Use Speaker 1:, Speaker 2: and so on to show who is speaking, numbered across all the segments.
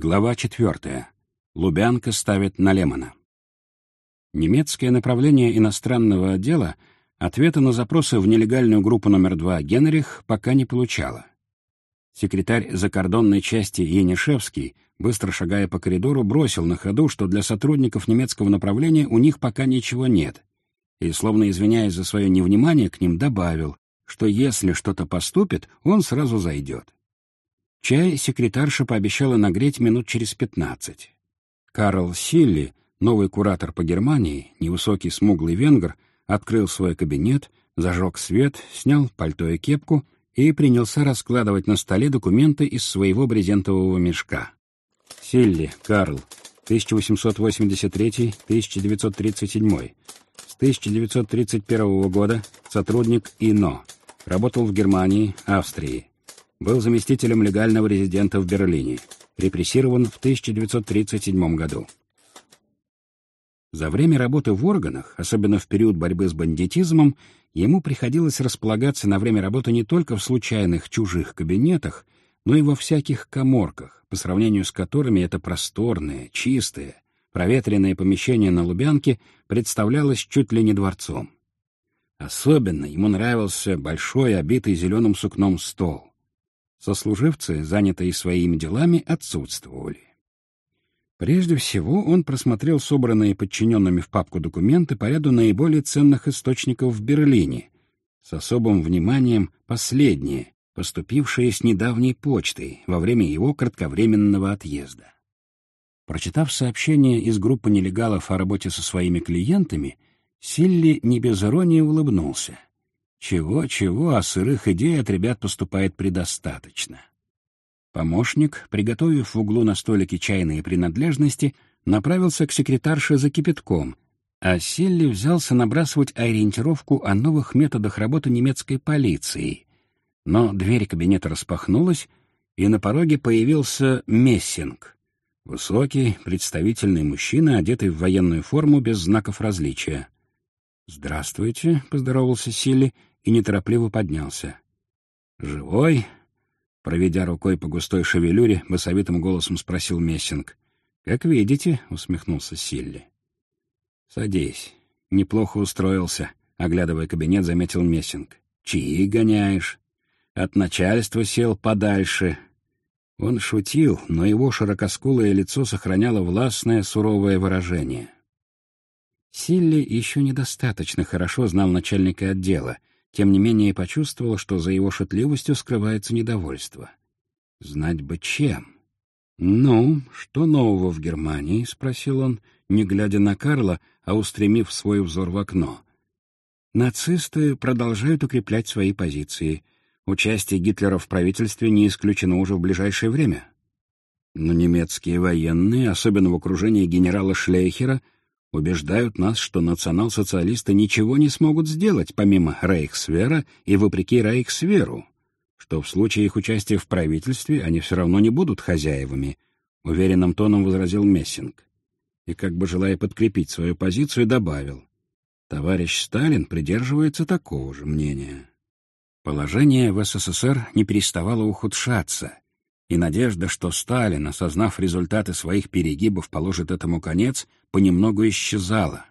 Speaker 1: Глава 4. Лубянка ставит на Лемона. Немецкое направление иностранного отдела ответа на запросы в нелегальную группу номер 2 Генрих пока не получала. Секретарь закордонной части Енишевский, быстро шагая по коридору, бросил на ходу, что для сотрудников немецкого направления у них пока ничего нет, и, словно извиняясь за свое невнимание, к ним добавил, что если что-то поступит, он сразу зайдет. Чай секретарша пообещала нагреть минут через пятнадцать. Карл Силли, новый куратор по Германии, невысокий смуглый венгр, открыл свой кабинет, зажег свет, снял пальто и кепку и принялся раскладывать на столе документы из своего брезентового мешка. Силли, Карл, 1883-1937. С 1931 года сотрудник ИНО. Работал в Германии, Австрии был заместителем легального резидента в Берлине, репрессирован в 1937 году. За время работы в органах, особенно в период борьбы с бандитизмом, ему приходилось располагаться на время работы не только в случайных чужих кабинетах, но и во всяких коморках, по сравнению с которыми это просторное, чистое, проветренное помещение на Лубянке представлялось чуть ли не дворцом. Особенно ему нравился большой, обитый зеленым сукном стол. Сослуживцы, занятые своими делами, отсутствовали. Прежде всего, он просмотрел собранные подчиненными в папку документы по ряду наиболее ценных источников в Берлине, с особым вниманием последние, поступившие с недавней почтой во время его кратковременного отъезда. Прочитав сообщение из группы нелегалов о работе со своими клиентами, Силли не без иронии улыбнулся. Чего-чего, а сырых идей от ребят поступает предостаточно. Помощник, приготовив в углу на столике чайные принадлежности, направился к секретарше за кипятком, а Селли взялся набрасывать ориентировку о новых методах работы немецкой полиции. Но дверь кабинета распахнулась, и на пороге появился Мессинг. Высокий, представительный мужчина, одетый в военную форму без знаков различия. «Здравствуйте», — поздоровался Силли и неторопливо поднялся. «Живой?» — проведя рукой по густой шевелюре, басовитым голосом спросил Мессинг. «Как видите», — усмехнулся Силли. «Садись. Неплохо устроился», — оглядывая кабинет, заметил Мессинг. «Чьи гоняешь?» «От начальства сел подальше». Он шутил, но его широкоскулое лицо сохраняло властное суровое выражение. Силли еще недостаточно хорошо знал начальника отдела, тем не менее почувствовал, что за его шутливостью скрывается недовольство. Знать бы чем. «Ну, что нового в Германии?» — спросил он, не глядя на Карла, а устремив свой взор в окно. «Нацисты продолжают укреплять свои позиции. Участие Гитлера в правительстве не исключено уже в ближайшее время. Но немецкие военные, особенно в окружении генерала Шлейхера, — убеждают нас, что национал-социалисты ничего не смогут сделать помимо Рейхсвера и вопреки Рейхсверу, что в случае их участия в правительстве они все равно не будут хозяевами, уверенным тоном возразил Мессинг. И как бы желая подкрепить свою позицию, добавил, товарищ Сталин придерживается такого же мнения. Положение в СССР не переставало ухудшаться, и надежда, что Сталин, осознав результаты своих перегибов, положит этому конец, понемногу исчезала.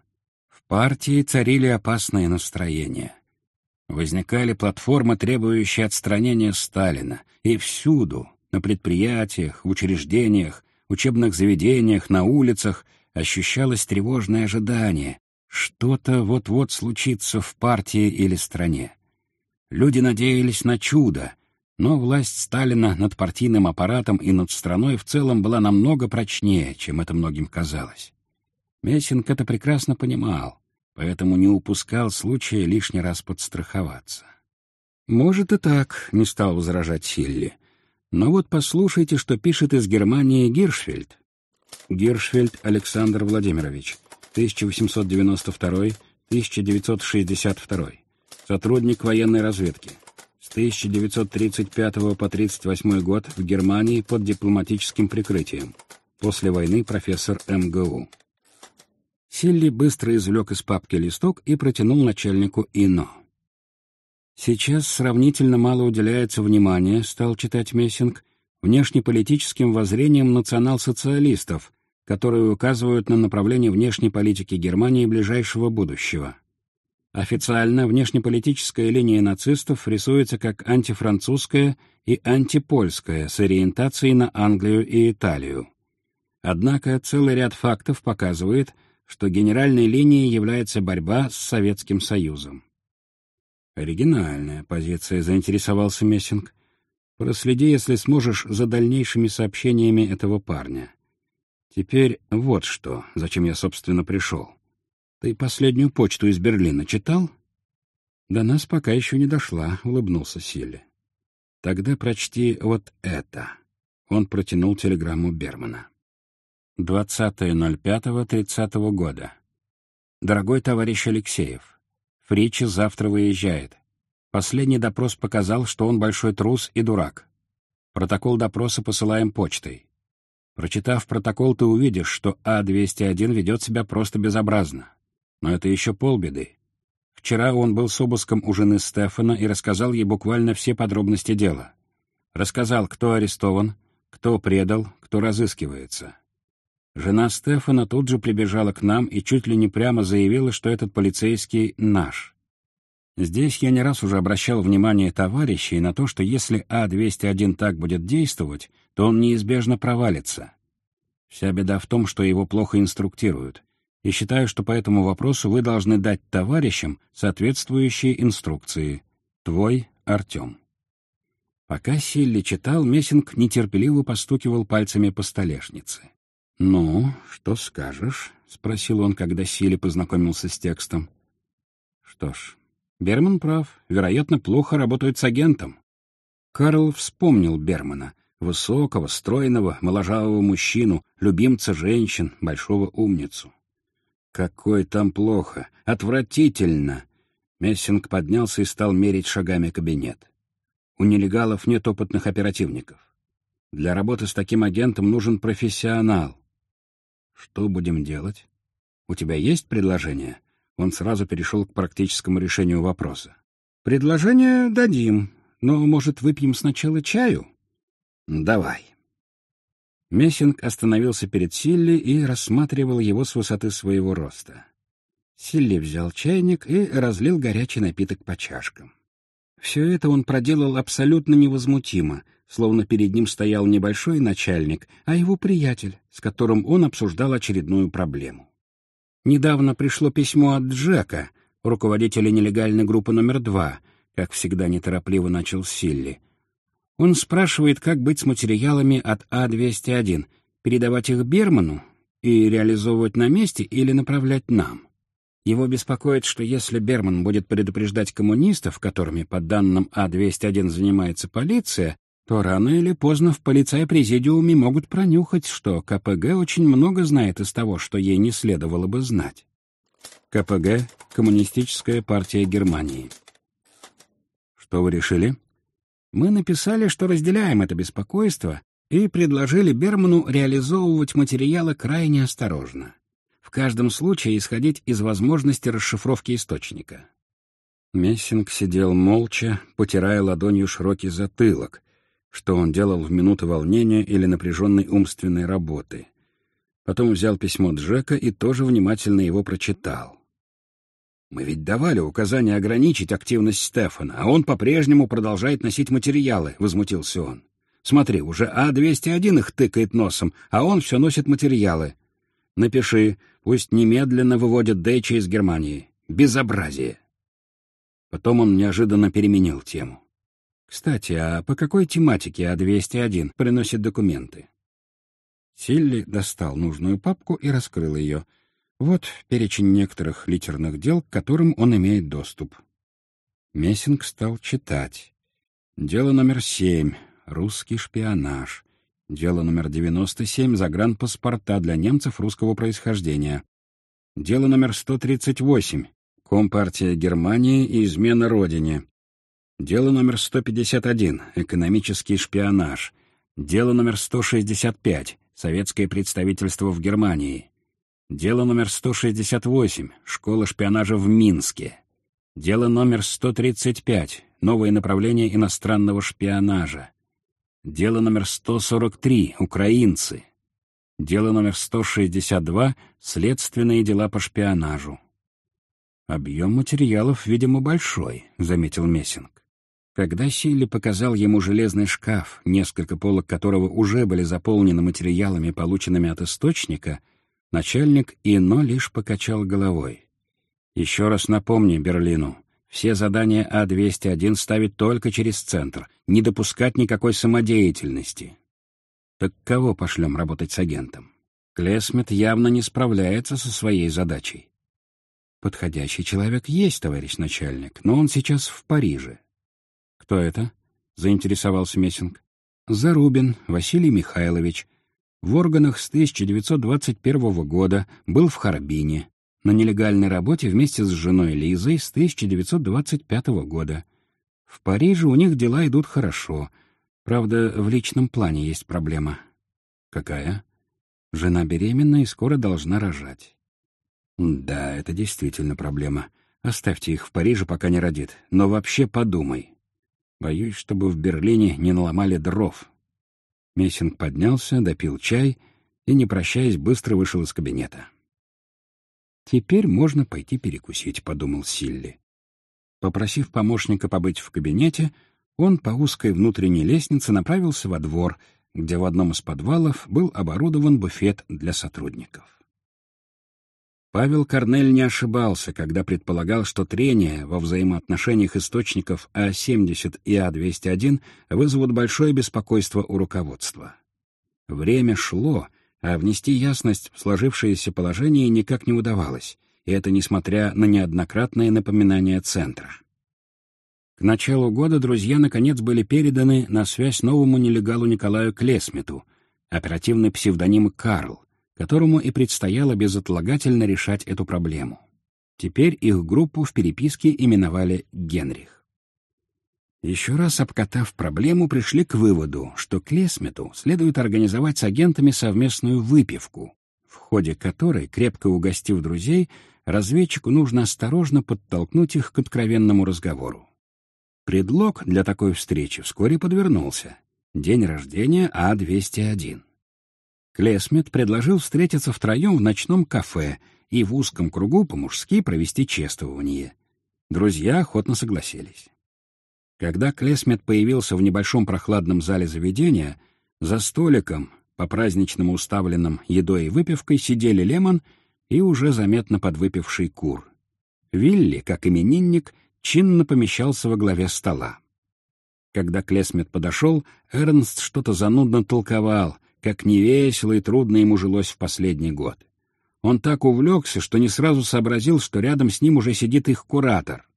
Speaker 1: В партии царили опасные настроения. Возникали платформы, требующие отстранения Сталина, и всюду, на предприятиях, учреждениях, учебных заведениях, на улицах, ощущалось тревожное ожидание. Что-то вот-вот случится в партии или стране. Люди надеялись на чудо, но власть Сталина над партийным аппаратом и над страной в целом была намного прочнее, чем это многим казалось. Мессинг это прекрасно понимал, поэтому не упускал случая лишний раз подстраховаться. «Может и так», — не стал возражать Силли. «Но вот послушайте, что пишет из Германии Гиршфельд». Гиршфельд Александр Владимирович, 1892-1962, сотрудник военной разведки, с 1935 по 1938 год в Германии под дипломатическим прикрытием. После войны профессор МГУ. Силли быстро извлек из папки листок и протянул начальнику ИНО. «Сейчас сравнительно мало уделяется внимания», — стал читать Мессинг, внешнеполитическим воззрением национал-социалистов, которые указывают на направление внешней политики Германии ближайшего будущего. Официально внешнеполитическая линия нацистов рисуется как антифранцузская и антипольская с ориентацией на Англию и Италию. Однако целый ряд фактов показывает, что генеральной линией является борьба с Советским Союзом. Оригинальная позиция, заинтересовался Мессинг. Проследи, если сможешь, за дальнейшими сообщениями этого парня. Теперь вот что, зачем я, собственно, пришел. Ты последнюю почту из Берлина читал? До нас пока еще не дошла, улыбнулся Силли. Тогда прочти вот это. Он протянул телеграмму Бермана. 20.05.30 года. Дорогой товарищ Алексеев, Фричи завтра выезжает. Последний допрос показал, что он большой трус и дурак. Протокол допроса посылаем почтой. Прочитав протокол, ты увидишь, что А-201 ведет себя просто безобразно. Но это еще полбеды. Вчера он был с обыском у жены Стефана и рассказал ей буквально все подробности дела. Рассказал, кто арестован, кто предал, кто разыскивается. Жена Стефана тут же прибежала к нам и чуть ли не прямо заявила, что этот полицейский наш. Здесь я не раз уже обращал внимание товарищей на то, что если А-201 так будет действовать, то он неизбежно провалится. Вся беда в том, что его плохо инструктируют и считаю, что по этому вопросу вы должны дать товарищам соответствующие инструкции. Твой Артем. Пока Силли читал, Мессинг нетерпеливо постукивал пальцами по столешнице. «Ну, что скажешь?» — спросил он, когда Силли познакомился с текстом. «Что ж, Берман прав. Вероятно, плохо работает с агентом». Карл вспомнил Бермана, высокого, стройного, моложавого мужчину, любимца женщин, большого умницу. Какой там плохо! Отвратительно! Мессинг поднялся и стал мерить шагами кабинет. У нелегалов нет опытных оперативников. Для работы с таким агентом нужен профессионал. Что будем делать? У тебя есть предложение? Он сразу перешел к практическому решению вопроса. Предложение дадим, но, может, выпьем сначала чаю? Давай. Мессинг остановился перед Силли и рассматривал его с высоты своего роста. Силли взял чайник и разлил горячий напиток по чашкам. Все это он проделал абсолютно невозмутимо, словно перед ним стоял небольшой начальник, а его приятель, с которым он обсуждал очередную проблему. Недавно пришло письмо от Джека, руководителя нелегальной группы номер два, как всегда неторопливо начал Силли, он спрашивает, как быть с материалами от А-201, передавать их Берману и реализовывать на месте или направлять нам. Его беспокоит, что если Берман будет предупреждать коммунистов, которыми, по данным А-201, занимается полиция, то рано или поздно в полицай-президиуме могут пронюхать, что КПГ очень много знает из того, что ей не следовало бы знать. КПГ — Коммунистическая партия Германии. Что вы решили? Мы написали, что разделяем это беспокойство, и предложили Берману реализовывать материалы крайне осторожно. В каждом случае исходить из возможности расшифровки источника. Мессинг сидел молча, потирая ладонью широкий затылок, что он делал в минуты волнения или напряженной умственной работы. Потом взял письмо Джека и тоже внимательно его прочитал. Мы ведь давали указание ограничить активность Стефана, а он по-прежнему продолжает носить материалы, — возмутился он. Смотри, уже А-201 их тыкает носом, а он все носит материалы. Напиши, пусть немедленно выводят Дэйча из Германии. Безобразие. Потом он неожиданно переменил тему. Кстати, а по какой тематике А-201 приносит документы? Силли достал нужную папку и раскрыл ее — вот перечень некоторых литерных дел, к которым он имеет доступ. Мессинг стал читать. Дело номер семь. Русский шпионаж. Дело номер девяносто семь. Загранпаспорта для немцев русского происхождения. Дело номер сто тридцать восемь. Компартия Германии и измена Родине. Дело номер сто пятьдесят один. Экономический шпионаж. Дело номер сто шестьдесят пять. Советское представительство в Германии. Дело номер 168. Школа шпионажа в Минске. Дело номер 135. Новое направление иностранного шпионажа. Дело номер 143. Украинцы. Дело номер 162. Следственные дела по шпионажу. «Объем материалов, видимо, большой», — заметил Мессинг. Когда Силли показал ему железный шкаф, несколько полок которого уже были заполнены материалами, полученными от источника, начальник Ино лишь покачал головой. «Еще раз напомни Берлину, все задания А-201 ставить только через центр, не допускать никакой самодеятельности. Так кого пошлем работать с агентом? Клесмет явно не справляется со своей задачей. Подходящий человек есть, товарищ начальник, но он сейчас в Париже. Кто это? Заинтересовался Мессинг. Зарубин Василий Михайлович. В органах с 1921 года был в Харбине на нелегальной работе вместе с женой Лизой с 1925 года. В Париже у них дела идут хорошо. Правда, в личном плане есть проблема. Какая? Жена беременна и скоро должна рожать. Да, это действительно проблема. Оставьте их в Париже, пока не родит. Но вообще подумай. Боюсь, чтобы в Берлине не наломали дров. Мессинг поднялся, допил чай и, не прощаясь, быстро вышел из кабинета. «Теперь можно пойти перекусить», — подумал Силли. Попросив помощника побыть в кабинете, он по узкой внутренней лестнице направился во двор, где в одном из подвалов был оборудован буфет для сотрудников. Павел Корнель не ошибался, когда предполагал, что трения во взаимоотношениях источников А-70 и А-201 вызовут большое беспокойство у руководства. Время шло, а внести ясность в сложившееся положение никак не удавалось, и это несмотря на неоднократные напоминания Центра. К началу года друзья наконец были переданы на связь новому нелегалу Николаю Клесмету, оперативный псевдоним Карл, которому и предстояло безотлагательно решать эту проблему. Теперь их группу в переписке именовали Генрих. Еще раз обкатав проблему, пришли к выводу, что Клесмету следует организовать с агентами совместную выпивку, в ходе которой, крепко угостив друзей, разведчику нужно осторожно подтолкнуть их к откровенному разговору. Предлог для такой встречи вскоре подвернулся. День рождения А-201. Клесмет предложил встретиться втроем в ночном кафе и в узком кругу по-мужски провести чествование. Друзья охотно согласились. Когда Клесмет появился в небольшом прохладном зале заведения, за столиком, по-праздничному уставленным едой и выпивкой, сидели Лемон и уже заметно подвыпивший кур. Вилли, как именинник, чинно помещался во главе стола. Когда Клесмет подошел, Эрнст что-то занудно толковал, как невесело и трудно ему жилось в последний год. Он так увлекся, что не сразу сообразил, что рядом с ним уже сидит их куратор.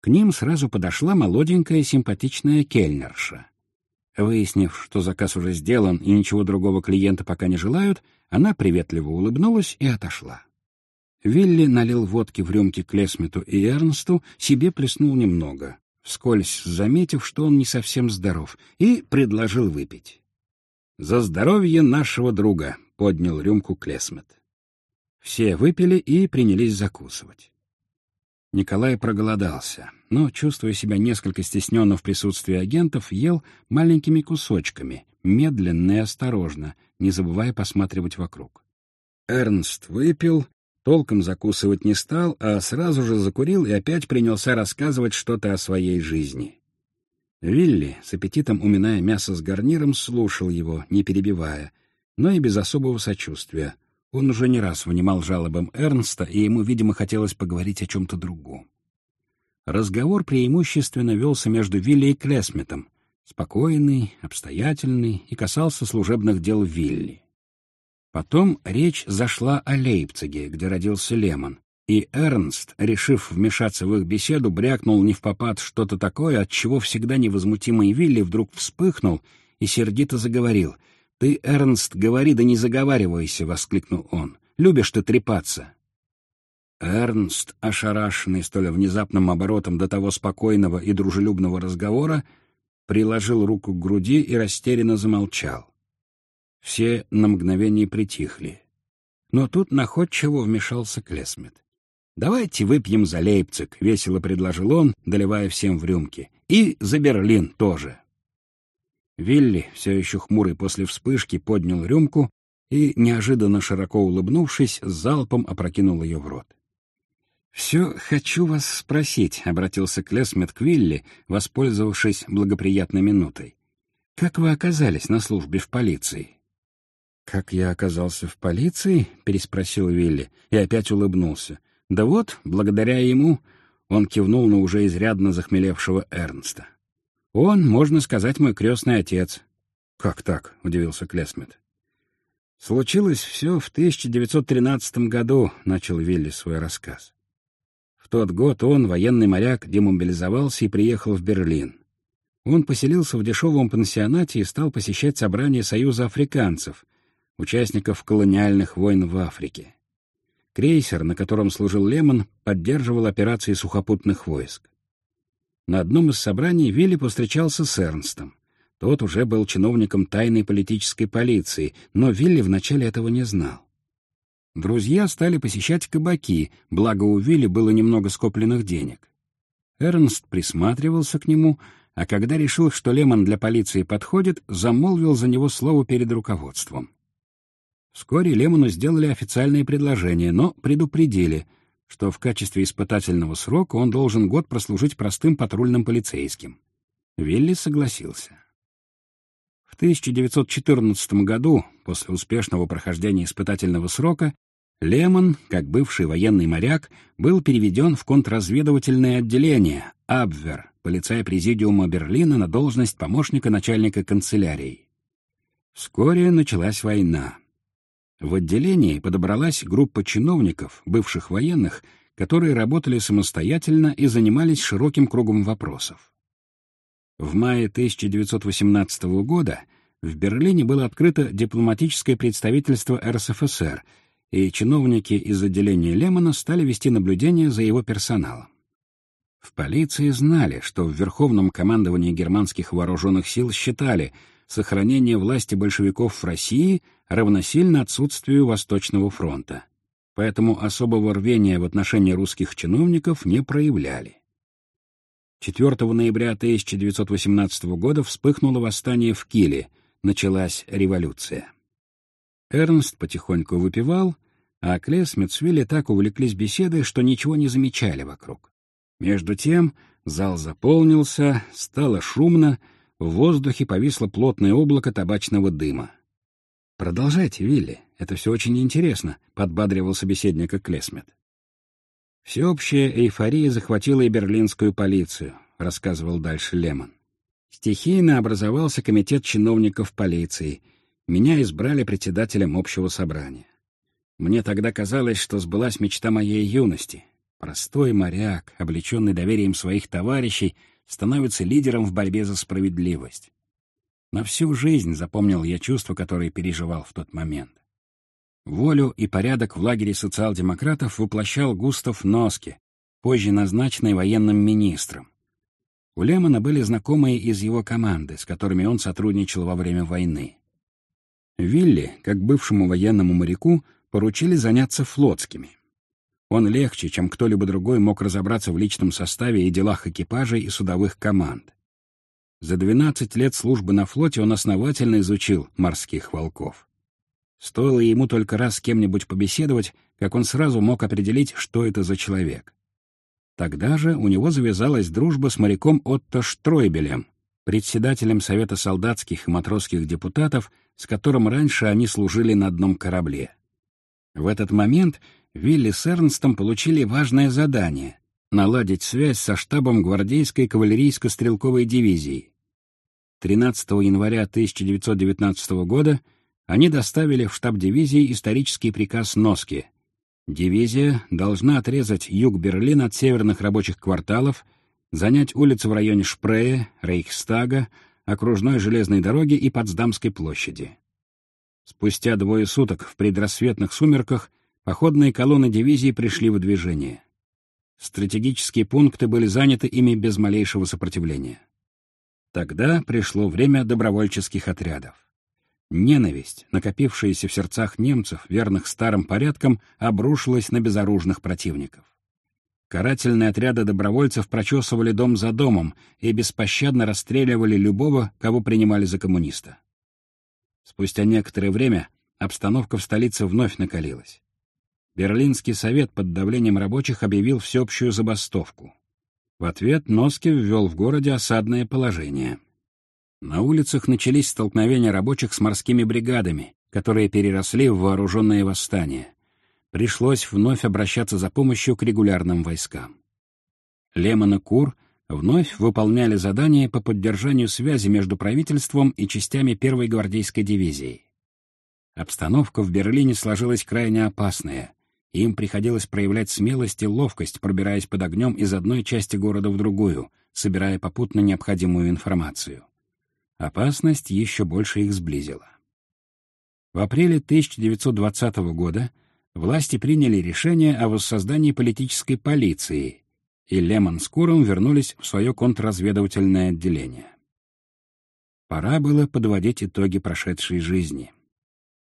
Speaker 1: К ним сразу подошла молоденькая симпатичная кельнерша. Выяснив, что заказ уже сделан и ничего другого клиента пока не желают, она приветливо улыбнулась и отошла. Вилли налил водки в рюмки Клесмету и Эрнсту, себе плеснул немного, вскользь заметив, что он не совсем здоров, и предложил выпить. «За здоровье нашего друга!» — поднял рюмку Клесмет. Все выпили и принялись закусывать. Николай проголодался, но, чувствуя себя несколько стесненно в присутствии агентов, ел маленькими кусочками, медленно и осторожно, не забывая посматривать вокруг. Эрнст выпил, толком закусывать не стал, а сразу же закурил и опять принялся рассказывать что-то о своей жизни. Вилли, с аппетитом уминая мясо с гарниром, слушал его, не перебивая, но и без особого сочувствия, он уже не раз внимал жалобам Эрнста, и ему, видимо, хотелось поговорить о чем-то другом. Разговор преимущественно велся между Вилли и Клесметом, спокойный, обстоятельный и касался служебных дел Вилли. Потом речь зашла о Лейпциге, где родился Лемон, и Эрнст, решив вмешаться в их беседу, брякнул не в попад что-то такое, от чего всегда невозмутимый Вилли вдруг вспыхнул и сердито заговорил — «Ты, Эрнст, говори да не заговаривайся!» — воскликнул он. «Любишь ты трепаться!» Эрнст, ошарашенный столь внезапным оборотом до того спокойного и дружелюбного разговора, приложил руку к груди и растерянно замолчал. Все на мгновение притихли. Но тут находчиво вмешался Клесмет. «Давайте выпьем за Лейпциг», — весело предложил он, доливая всем в рюмки. «И за Берлин тоже». Вилли, все еще хмурый после вспышки, поднял рюмку и, неожиданно широко улыбнувшись, залпом опрокинул ее в рот. «Все хочу вас спросить», — обратился Клесмет к Вилли, воспользовавшись благоприятной минутой. «Как вы оказались на службе в полиции?» «Как я оказался в полиции?» — переспросил Вилли и опять улыбнулся. «Да вот, благодаря ему...» — он кивнул на уже изрядно захмелевшего Эрнста. «Он, можно сказать, мой крестный отец». «Как так?» — удивился Клесмет. «Случилось все в 1913 году», — начал Вилли свой рассказ. В тот год он, военный моряк, демобилизовался и приехал в Берлин. Он поселился в дешевом пансионате и стал посещать собрания Союза африканцев, участников колониальных войн в Африке. Крейсер, на котором служил Лемон, поддерживал операции сухопутных войск. На одном из собраний Вилли повстречался с Эрнстом. Тот уже был чиновником тайной политической полиции, но Вилли вначале этого не знал. Друзья стали посещать кабаки, благо у Вилли было немного скопленных денег. Эрнст присматривался к нему, а когда решил, что Лемон для полиции подходит, замолвил за него слово перед руководством. Вскоре Лемону сделали официальное предложение, но предупредили, что в качестве испытательного срока он должен год прослужить простым патрульным полицейским. Вилли согласился. В 1914 году, после успешного прохождения испытательного срока, Лемон, как бывший военный моряк, был переведен в контрразведывательное отделение Абвер, полицая президиума Берлина на должность помощника начальника канцелярии. Вскоре началась война. В отделении подобралась группа чиновников, бывших военных, которые работали самостоятельно и занимались широким кругом вопросов. В мае 1918 года в Берлине было открыто дипломатическое представительство РСФСР, и чиновники из отделения Лемона стали вести наблюдение за его персоналом. В полиции знали, что в Верховном командовании германских вооруженных сил считали — сохранение власти большевиков в России равносильно отсутствию Восточного фронта. Поэтому особого рвения в отношении русских чиновников не проявляли. 4 ноября 1918 года вспыхнуло восстание в Киле, началась революция. Эрнст потихоньку выпивал, а Клес и так увлеклись беседой, что ничего не замечали вокруг. Между тем зал заполнился, стало шумно, в воздухе повисло плотное облако табачного дыма. «Продолжайте, Вилли, это все очень интересно», — подбадривал собеседника Клесмет. «Всеобщая эйфория захватила и берлинскую полицию», — рассказывал дальше Лемон. «Стихийно образовался комитет чиновников полиции. Меня избрали председателем общего собрания. Мне тогда казалось, что сбылась мечта моей юности. Простой моряк, облеченный доверием своих товарищей — становится лидером в борьбе за справедливость. На всю жизнь запомнил я чувства, которые переживал в тот момент. Волю и порядок в лагере социал-демократов воплощал Густав Носки, позже назначенный военным министром. У Лемона были знакомые из его команды, с которыми он сотрудничал во время войны. Вилли, как бывшему военному моряку, поручили заняться флотскими — он легче, чем кто-либо другой, мог разобраться в личном составе и делах экипажей и судовых команд. За 12 лет службы на флоте он основательно изучил морских волков. Стоило ему только раз с кем-нибудь побеседовать, как он сразу мог определить, что это за человек. Тогда же у него завязалась дружба с моряком Отто Штройбелем, председателем Совета солдатских и матросских депутатов, с которым раньше они служили на одном корабле. В этот момент Вилли с Эрнстом получили важное задание — наладить связь со штабом гвардейской кавалерийско-стрелковой дивизии. 13 января 1919 года они доставили в штаб дивизии исторический приказ Носки. Дивизия должна отрезать юг Берлина от северных рабочих кварталов, занять улицы в районе Шпрее, Рейхстага, окружной железной дороги и Потсдамской площади. Спустя двое суток в предрассветных сумерках Походные колонны дивизии пришли в движение. Стратегические пункты были заняты ими без малейшего сопротивления. Тогда пришло время добровольческих отрядов. Ненависть, накопившаяся в сердцах немцев, верных старым порядкам, обрушилась на безоружных противников. Карательные отряды добровольцев прочесывали дом за домом и беспощадно расстреливали любого, кого принимали за коммуниста. Спустя некоторое время обстановка в столице вновь накалилась. Берлинский совет под давлением рабочих объявил всеобщую забастовку. В ответ Носки ввел в городе осадное положение. На улицах начались столкновения рабочих с морскими бригадами, которые переросли в вооруженные восстания пришлось вновь обращаться за помощью к регулярным войскам. Лемон и Кур вновь выполняли задания по поддержанию связи между правительством и частями первой гвардейской дивизии. Обстановка в Берлине сложилась крайне опасная, им приходилось проявлять смелость и ловкость, пробираясь под огнем из одной части города в другую, собирая попутно необходимую информацию. Опасность еще больше их сблизила. В апреле 1920 года власти приняли решение о воссоздании политической полиции, и Лемон с Куром вернулись в свое контрразведывательное отделение. Пора было подводить итоги прошедшей жизни.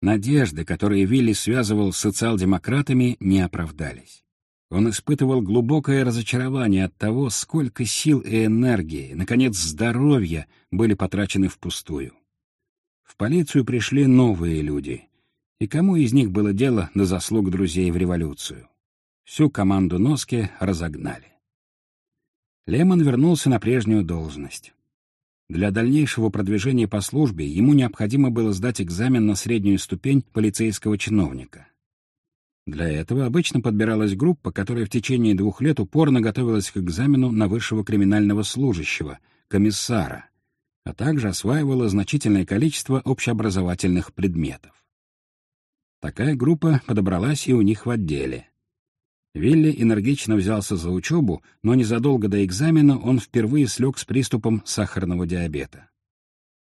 Speaker 1: Надежды, которые Вилли связывал с социал-демократами, не оправдались. Он испытывал глубокое разочарование от того, сколько сил и энергии, наконец, здоровья были потрачены впустую. В полицию пришли новые люди, и кому из них было дело до заслуг друзей в революцию? Всю команду Носки разогнали. Лемон вернулся на прежнюю должность. Для дальнейшего продвижения по службе ему необходимо было сдать экзамен на среднюю ступень полицейского чиновника. Для этого обычно подбиралась группа, которая в течение двух лет упорно готовилась к экзамену на высшего криминального служащего, комиссара, а также осваивала значительное количество общеобразовательных предметов. Такая группа подобралась и у них в отделе. Вилли энергично взялся за учебу, но незадолго до экзамена он впервые слег с приступом сахарного диабета.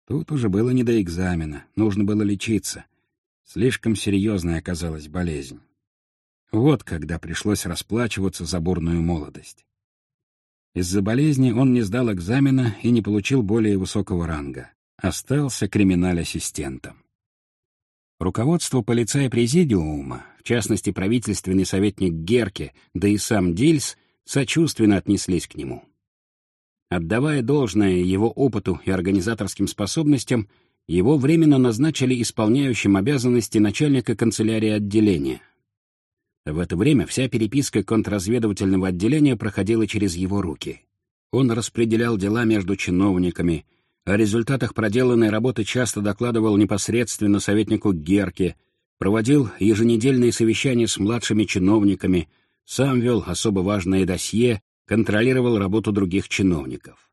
Speaker 1: Тут уже было не до экзамена, нужно было лечиться. Слишком серьезной оказалась болезнь. Вот когда пришлось расплачиваться за бурную молодость. Из-за болезни он не сдал экзамена и не получил более высокого ранга. Остался криминаль-ассистентом. Руководство полицая-президиума, в частности правительственный советник Герке, да и сам Дильс, сочувственно отнеслись к нему. Отдавая должное его опыту и организаторским способностям, его временно назначили исполняющим обязанности начальника канцелярии отделения. В это время вся переписка контрразведывательного отделения проходила через его руки. Он распределял дела между чиновниками — о результатах проделанной работы часто докладывал непосредственно советнику Герке, проводил еженедельные совещания с младшими чиновниками, сам вел особо важное досье, контролировал работу других чиновников.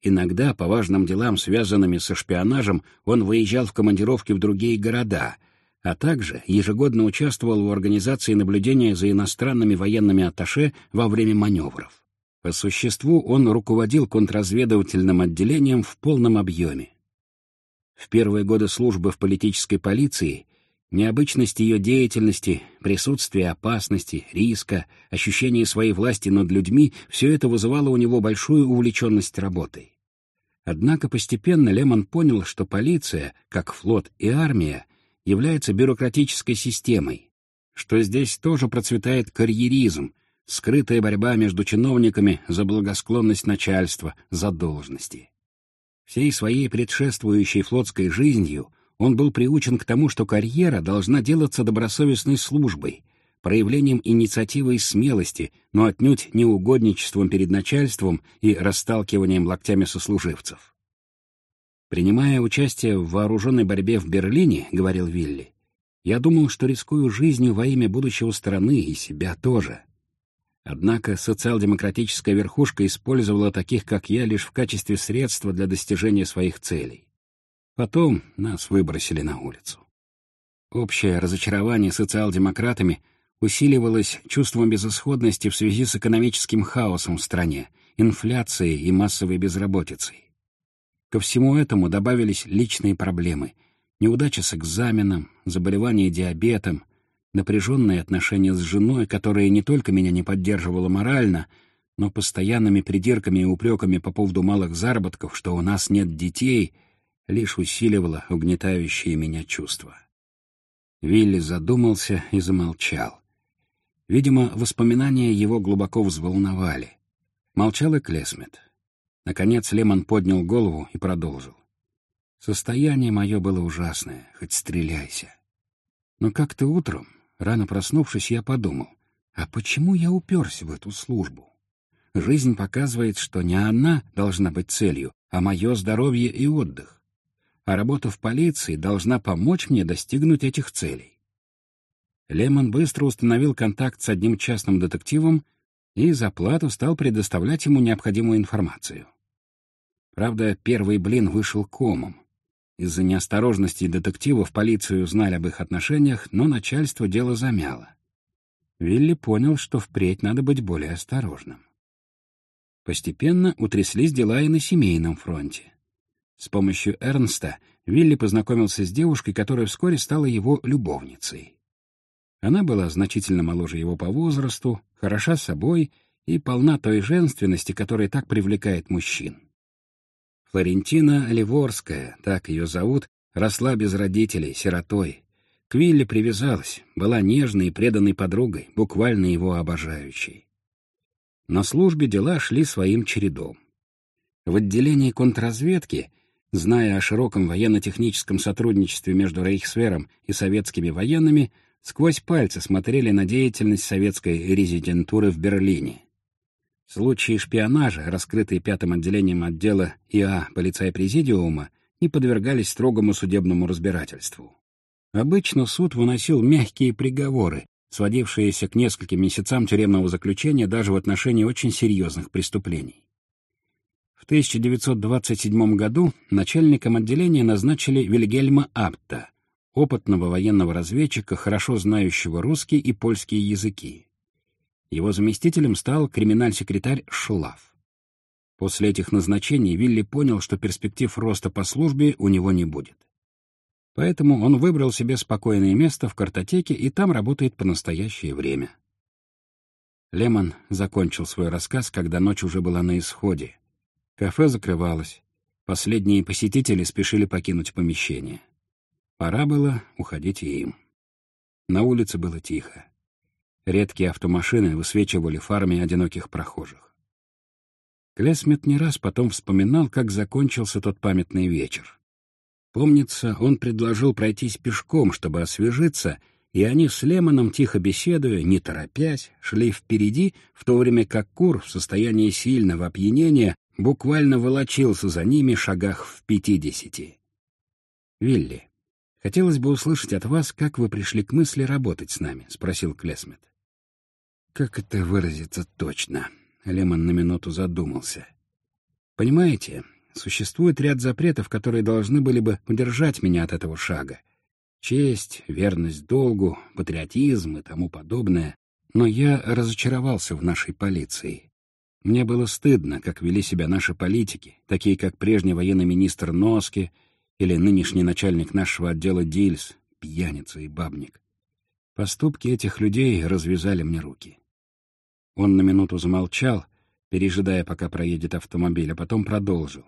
Speaker 1: Иногда по важным делам, связанным со шпионажем, он выезжал в командировки в другие города, а также ежегодно участвовал в организации наблюдения за иностранными военными атташе во время маневров. По существу он руководил контрразведывательным отделением в полном объеме. В первые годы службы в политической полиции необычность ее деятельности, присутствие опасности, риска, ощущение своей власти над людьми — все это вызывало у него большую увлеченность работой. Однако постепенно Лемон понял, что полиция, как флот и армия, является бюрократической системой, что здесь тоже процветает карьеризм, скрытая борьба между чиновниками за благосклонность начальства, за должности. Всей своей предшествующей флотской жизнью он был приучен к тому, что карьера должна делаться добросовестной службой, проявлением инициативы и смелости, но отнюдь не угодничеством перед начальством и расталкиванием локтями сослуживцев. «Принимая участие в вооруженной борьбе в Берлине, — говорил Вилли, — я думал, что рискую жизнью во имя будущего страны и себя тоже. Однако социал-демократическая верхушка использовала таких, как я, лишь в качестве средства для достижения своих целей. Потом нас выбросили на улицу. Общее разочарование социал-демократами усиливалось чувством безысходности в связи с экономическим хаосом в стране, инфляцией и массовой безработицей. Ко всему этому добавились личные проблемы — неудача с экзаменом, заболевание диабетом, напряженные отношения с женой, которая не только меня не поддерживала морально, но постоянными придирками и упреками по поводу малых заработков, что у нас нет детей, лишь усиливала угнетающие меня чувства. Вилли задумался и замолчал. Видимо, воспоминания его глубоко взволновали. Молчал и Клесмет. Наконец Лемон поднял голову и продолжил. Состояние мое было ужасное, хоть стреляйся. Но как-то утром, рано проснувшись, я подумал, а почему я уперся в эту службу? Жизнь показывает, что не она должна быть целью, а мое здоровье и отдых. А работа в полиции должна помочь мне достигнуть этих целей. Лемон быстро установил контакт с одним частным детективом и за плату стал предоставлять ему необходимую информацию. Правда, первый блин вышел комом. Из-за неосторожности детектива в полицию узнали об их отношениях, но начальство дело замяло. Вилли понял, что впредь надо быть более осторожным. Постепенно утряслись дела и на семейном фронте. С помощью Эрнста Вилли познакомился с девушкой, которая вскоре стала его любовницей. Она была значительно моложе его по возрасту, хороша собой и полна той женственности, которая так привлекает мужчин. Флорентина Ливорская, так ее зовут, росла без родителей, сиротой. К Вилли привязалась, была нежной и преданной подругой, буквально его обожающей. На службе дела шли своим чередом. В отделении контрразведки, зная о широком военно-техническом сотрудничестве между Рейхсвером и советскими военными, сквозь пальцы смотрели на деятельность советской резидентуры в Берлине. Случаи шпионажа, раскрытые пятым отделением отдела ИА полицай-президиума, не подвергались строгому судебному разбирательству. Обычно суд выносил мягкие приговоры, сводившиеся к нескольким месяцам тюремного заключения даже в отношении очень серьезных преступлений. В 1927 году начальником отделения назначили Вильгельма Апта, опытного военного разведчика, хорошо знающего русский и польские языки. Его заместителем стал криминаль-секретарь Шлав. После этих назначений Вилли понял, что перспектив роста по службе у него не будет. Поэтому он выбрал себе спокойное место в картотеке и там работает по настоящее время. Лемон закончил свой рассказ, когда ночь уже была на исходе. Кафе закрывалось. Последние посетители спешили покинуть помещение. Пора было уходить им. На улице было тихо. Редкие автомашины высвечивали фарами одиноких прохожих. Клесмит не раз потом вспоминал, как закончился тот памятный вечер. Помнится, он предложил пройтись пешком, чтобы освежиться, и они с Лемоном, тихо беседуя, не торопясь, шли впереди, в то время как Кур в состоянии сильного опьянения буквально волочился за ними шагах в пятидесяти. «Вилли, хотелось бы услышать от вас, как вы пришли к мысли работать с нами», — спросил Клесмет. «Как это выразиться точно?» — Лемон на минуту задумался. «Понимаете, Существует ряд запретов, которые должны были бы удержать меня от этого шага. Честь, верность долгу, патриотизм и тому подобное. Но я разочаровался в нашей полиции. Мне было стыдно, как вели себя наши политики, такие как прежний военный министр Носки или нынешний начальник нашего отдела Дильс, пьяница и бабник. Поступки этих людей развязали мне руки. Он на минуту замолчал, пережидая, пока проедет автомобиль, а потом продолжил.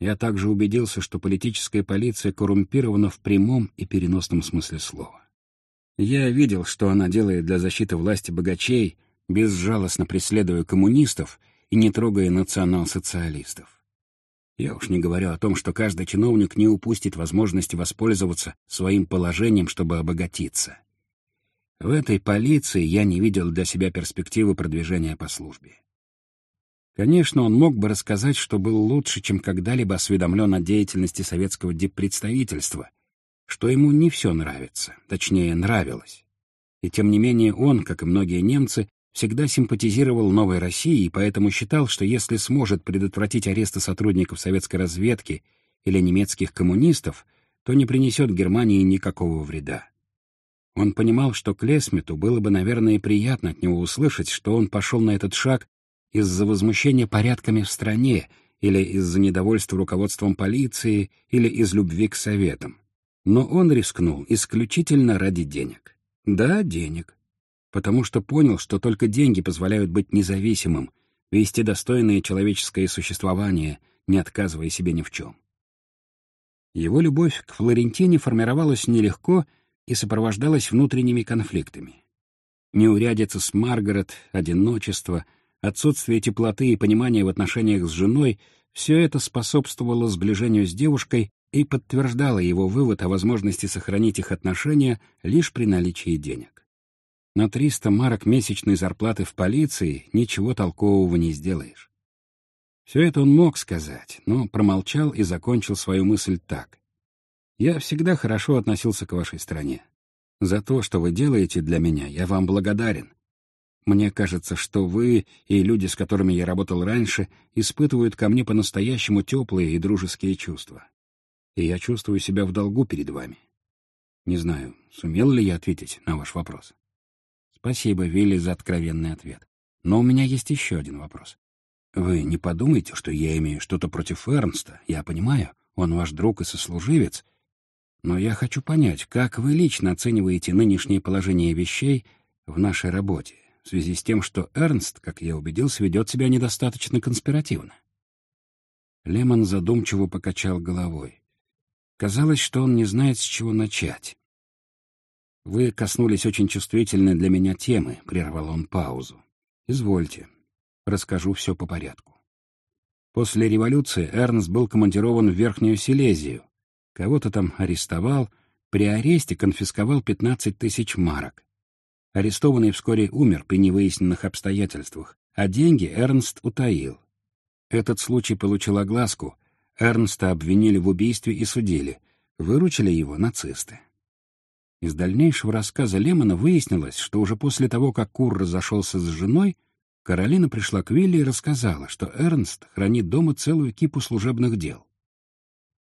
Speaker 1: Я также убедился, что политическая полиция коррумпирована в прямом и переносном смысле слова. Я видел, что она делает для защиты власти богачей, безжалостно преследуя коммунистов и не трогая национал-социалистов. Я уж не говорю о том, что каждый чиновник не упустит возможности воспользоваться своим положением, чтобы обогатиться. В этой полиции я не видел для себя перспективы продвижения по службе. Конечно, он мог бы рассказать, что был лучше, чем когда-либо осведомлен о деятельности советского диппредставительства, что ему не все нравится, точнее, нравилось. И тем не менее он, как и многие немцы, всегда симпатизировал новой России и поэтому считал, что если сможет предотвратить аресты сотрудников советской разведки или немецких коммунистов, то не принесет Германии никакого вреда. Он понимал, что Клесмету было бы, наверное, приятно от него услышать, что он пошел на этот шаг из-за возмущения порядками в стране, или из-за недовольства руководством полиции, или из любви к советам. Но он рискнул исключительно ради денег. Да, денег. Потому что понял, что только деньги позволяют быть независимым, вести достойное человеческое существование, не отказывая себе ни в чем. Его любовь к Флорентине формировалась нелегко и сопровождалась внутренними конфликтами. Неурядица с Маргарет, одиночество, отсутствие теплоты и понимания в отношениях с женой — все это способствовало сближению с девушкой и подтверждало его вывод о возможности сохранить их отношения лишь при наличии денег. На 300 марок месячной зарплаты в полиции ничего толкового не сделаешь. Все это он мог сказать, но промолчал и закончил свою мысль так. «Я всегда хорошо относился к вашей стране. За то, что вы делаете для меня, я вам благодарен. Мне кажется, что вы и люди, с которыми я работал раньше, испытывают ко мне по-настоящему теплые и дружеские чувства. И я чувствую себя в долгу перед вами. Не знаю, сумел ли я ответить на ваш вопрос. Спасибо, Вилли, за откровенный ответ. Но у меня есть еще один вопрос. Вы не подумайте, что я имею что-то против Эрнста. Я понимаю, он ваш друг и сослуживец. Но я хочу понять, как вы лично оцениваете нынешнее положение вещей в нашей работе, в связи с тем, что Эрнст, как я убедился, ведет себя недостаточно конспиративно. Лемон задумчиво покачал головой. Казалось, что он не знает, с чего начать. «Вы коснулись очень чувствительной для меня темы», — прервал он паузу. «Извольте, расскажу все по порядку. После революции Эрнст был командирован в Верхнюю Силезию. Кого-то там арестовал, при аресте конфисковал 15 тысяч марок. Арестованный вскоре умер при невыясненных обстоятельствах, а деньги Эрнст утаил. Этот случай получил огласку, Эрнста обвинили в убийстве и судили, выручили его нацисты. Из дальнейшего рассказа Лемона выяснилось, что уже после того, как Кур разошелся с женой, Каролина пришла к Вилли и рассказала, что Эрнст хранит дома целую кипу служебных дел.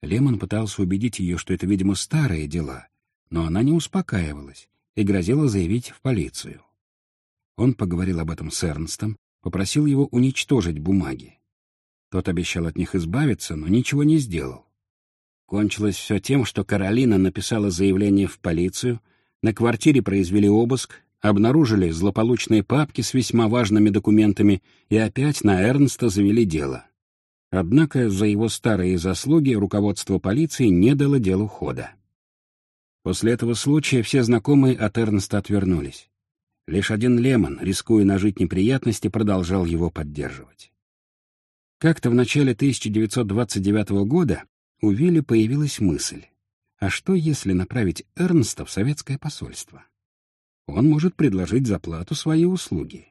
Speaker 1: Лемон пытался убедить ее, что это, видимо, старые дела, но она не успокаивалась и грозила заявить в полицию. Он поговорил об этом с Эрнстом, попросил его уничтожить бумаги. Тот обещал от них избавиться, но ничего не сделал. Кончилось все тем, что Каролина написала заявление в полицию, на квартире произвели обыск, обнаружили злополучные папки с весьма важными документами и опять на Эрнста завели дело. Однако за его старые заслуги руководство полиции не дало делу хода. После этого случая все знакомые от Эрнста отвернулись. Лишь один Лемон, рискуя нажить неприятности, продолжал его поддерживать. Как-то в начале 1929 года у Вилли появилась мысль, а что если направить Эрнста в советское посольство? Он может предложить за плату свои услуги.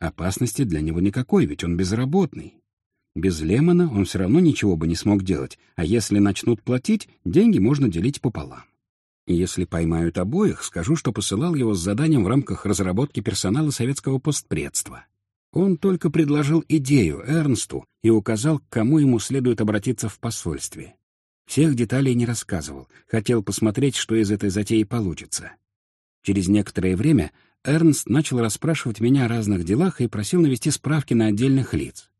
Speaker 1: Опасности для него никакой, ведь он безработный. Без Лемона он все равно ничего бы не смог делать, а если начнут платить, деньги можно делить пополам. Если поймают обоих, скажу, что посылал его с заданием в рамках разработки персонала советского постпредства. Он только предложил идею Эрнсту и указал, к кому ему следует обратиться в посольстве. Всех деталей не рассказывал, хотел посмотреть, что из этой затеи получится. Через некоторое время Эрнст начал расспрашивать меня о разных делах и просил навести справки на отдельных лиц.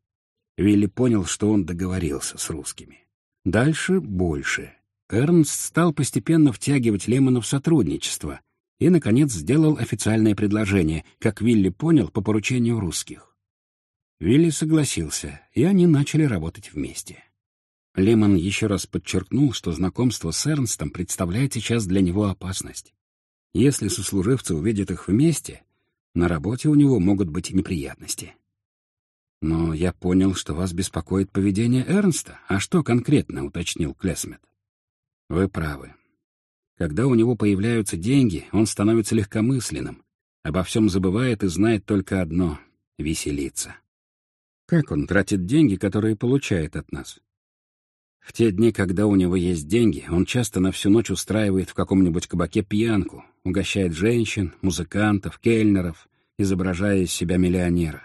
Speaker 1: Вилли понял, что он договорился с русскими. Дальше больше. Эрнст стал постепенно втягивать Лемона в сотрудничество и, наконец, сделал официальное предложение, как Вилли понял, по поручению русских. Вилли согласился, и они начали работать вместе. Лемон еще раз подчеркнул, что знакомство с Эрнстом представляет сейчас для него опасность. Если сослуживцы увидят их вместе, на работе у него могут быть неприятности. «Но я понял, что вас беспокоит поведение Эрнста. А что конкретно?» — уточнил Клесмет. Вы правы. Когда у него появляются деньги, он становится легкомысленным, обо всем забывает и знает только одно — веселиться. Как он тратит деньги, которые получает от нас? В те дни, когда у него есть деньги, он часто на всю ночь устраивает в каком-нибудь кабаке пьянку, угощает женщин, музыкантов, кельнеров, изображая из себя миллионера.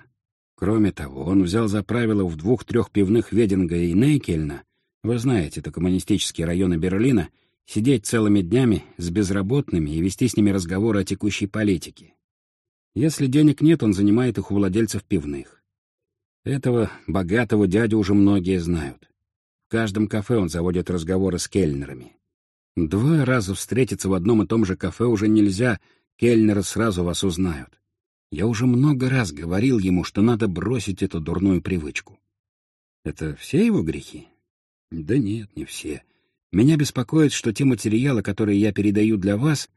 Speaker 1: Кроме того, он взял за правило в двух-трех пивных Вединга и Нейкельна вы знаете, это коммунистические районы Берлина, сидеть целыми днями с безработными и вести с ними разговоры о текущей политике. Если денег нет, он занимает их у владельцев пивных. Этого богатого дядю уже многие знают. В каждом кафе он заводит разговоры с кельнерами. Два раза встретиться в одном и том же кафе уже нельзя, кельнеры сразу вас узнают. Я уже много раз говорил ему, что надо бросить эту дурную привычку. Это все его грехи? Да нет, не все. Меня беспокоит, что те материалы, которые я передаю для вас,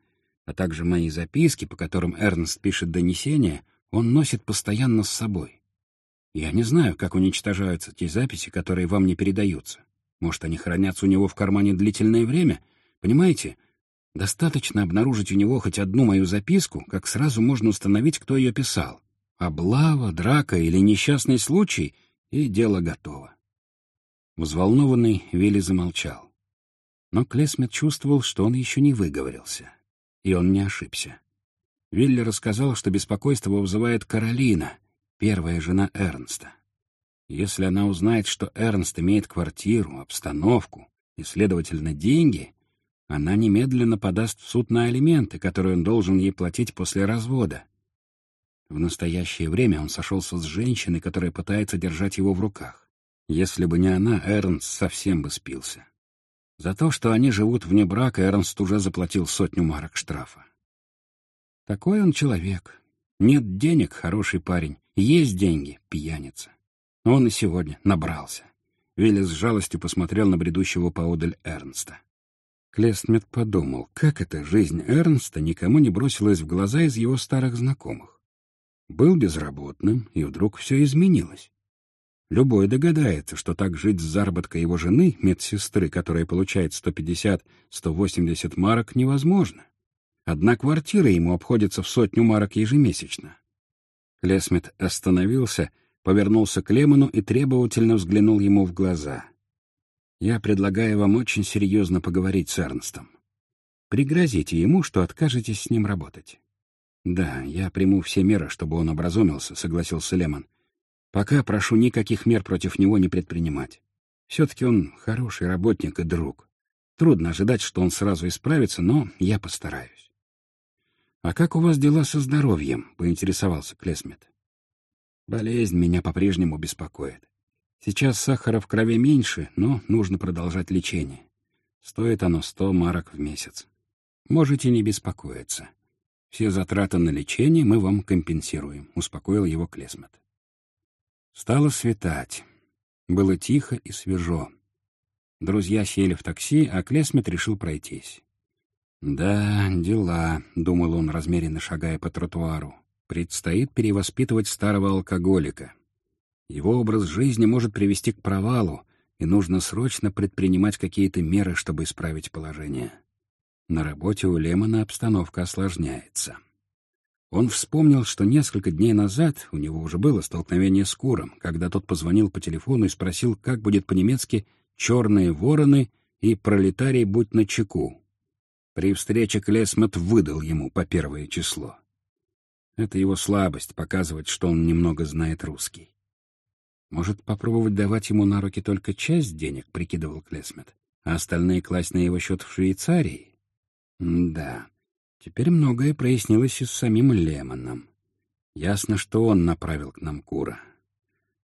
Speaker 1: а также мои записки, по которым Эрнст пишет донесения, он носит постоянно с собой. Я не знаю, как уничтожаются те записи, которые вам не передаются. Может, они хранятся у него в кармане длительное время? Понимаете, достаточно обнаружить у него хоть одну мою записку, как сразу можно установить, кто ее писал. Облава, драка или несчастный случай, и дело готово. Взволнованный Вилли замолчал. Но Клесмет чувствовал, что он еще не выговорился. И он не ошибся. Вилли рассказал, что беспокойство вызывает Каролина, первая жена Эрнста. Если она узнает, что Эрнст имеет квартиру, обстановку и, следовательно, деньги, она немедленно подаст в суд на алименты, которые он должен ей платить после развода. В настоящее время он сошелся с женщиной, которая пытается держать его в руках. Если бы не она, Эрнст совсем бы спился. За то, что они живут вне брака, Эрнст уже заплатил сотню марок штрафа. Такой он человек. Нет денег — хороший парень. Есть деньги — пьяница. Он и сегодня набрался. Вилли с жалостью посмотрел на бредущего поодаль Эрнста. Клестмет подумал, как эта жизнь Эрнста никому не бросилась в глаза из его старых знакомых. Был безработным, и вдруг все изменилось. Любой догадается, что так жить с заработка его жены, медсестры, которая получает 150-180 марок, невозможно. Одна квартира ему обходится в сотню марок ежемесячно. Клесмит остановился, повернулся к Лемону и требовательно взглянул ему в глаза. «Я предлагаю вам очень серьезно поговорить с Эрнстом. Пригрозите ему, что откажетесь с ним работать». «Да, я приму все меры, чтобы он образумился», — согласился Лемон. Пока прошу никаких мер против него не предпринимать. Все-таки он хороший работник и друг. Трудно ожидать, что он сразу исправится, но я постараюсь. — А как у вас дела со здоровьем? — поинтересовался Клесмет. — Болезнь меня по-прежнему беспокоит. Сейчас сахара в крови меньше, но нужно продолжать лечение. Стоит оно сто марок в месяц. Можете не беспокоиться. Все затраты на лечение мы вам компенсируем, — успокоил его Клесмет. Стало светать. Было тихо и свежо. Друзья сели в такси, а Клесмет решил пройтись. «Да, дела», — думал он, размеренно шагая по тротуару. «Предстоит перевоспитывать старого алкоголика. Его образ жизни может привести к провалу, и нужно срочно предпринимать какие-то меры, чтобы исправить положение. На работе у Лемона обстановка осложняется». Он вспомнил, что несколько дней назад у него уже было столкновение с Куром, когда тот позвонил по телефону и спросил, как будет по-немецки «черные вороны» и «пролетарий будь на чеку». При встрече Клесмет выдал ему по первое число. Это его слабость, показывать, что он немного знает русский. «Может, попробовать давать ему на руки только часть денег?» — прикидывал Клесмет, а остальные класть на его счет в Швейцарии? М да, Теперь многое прояснилось и с самим Лемоном. Ясно, что он направил к нам Кура.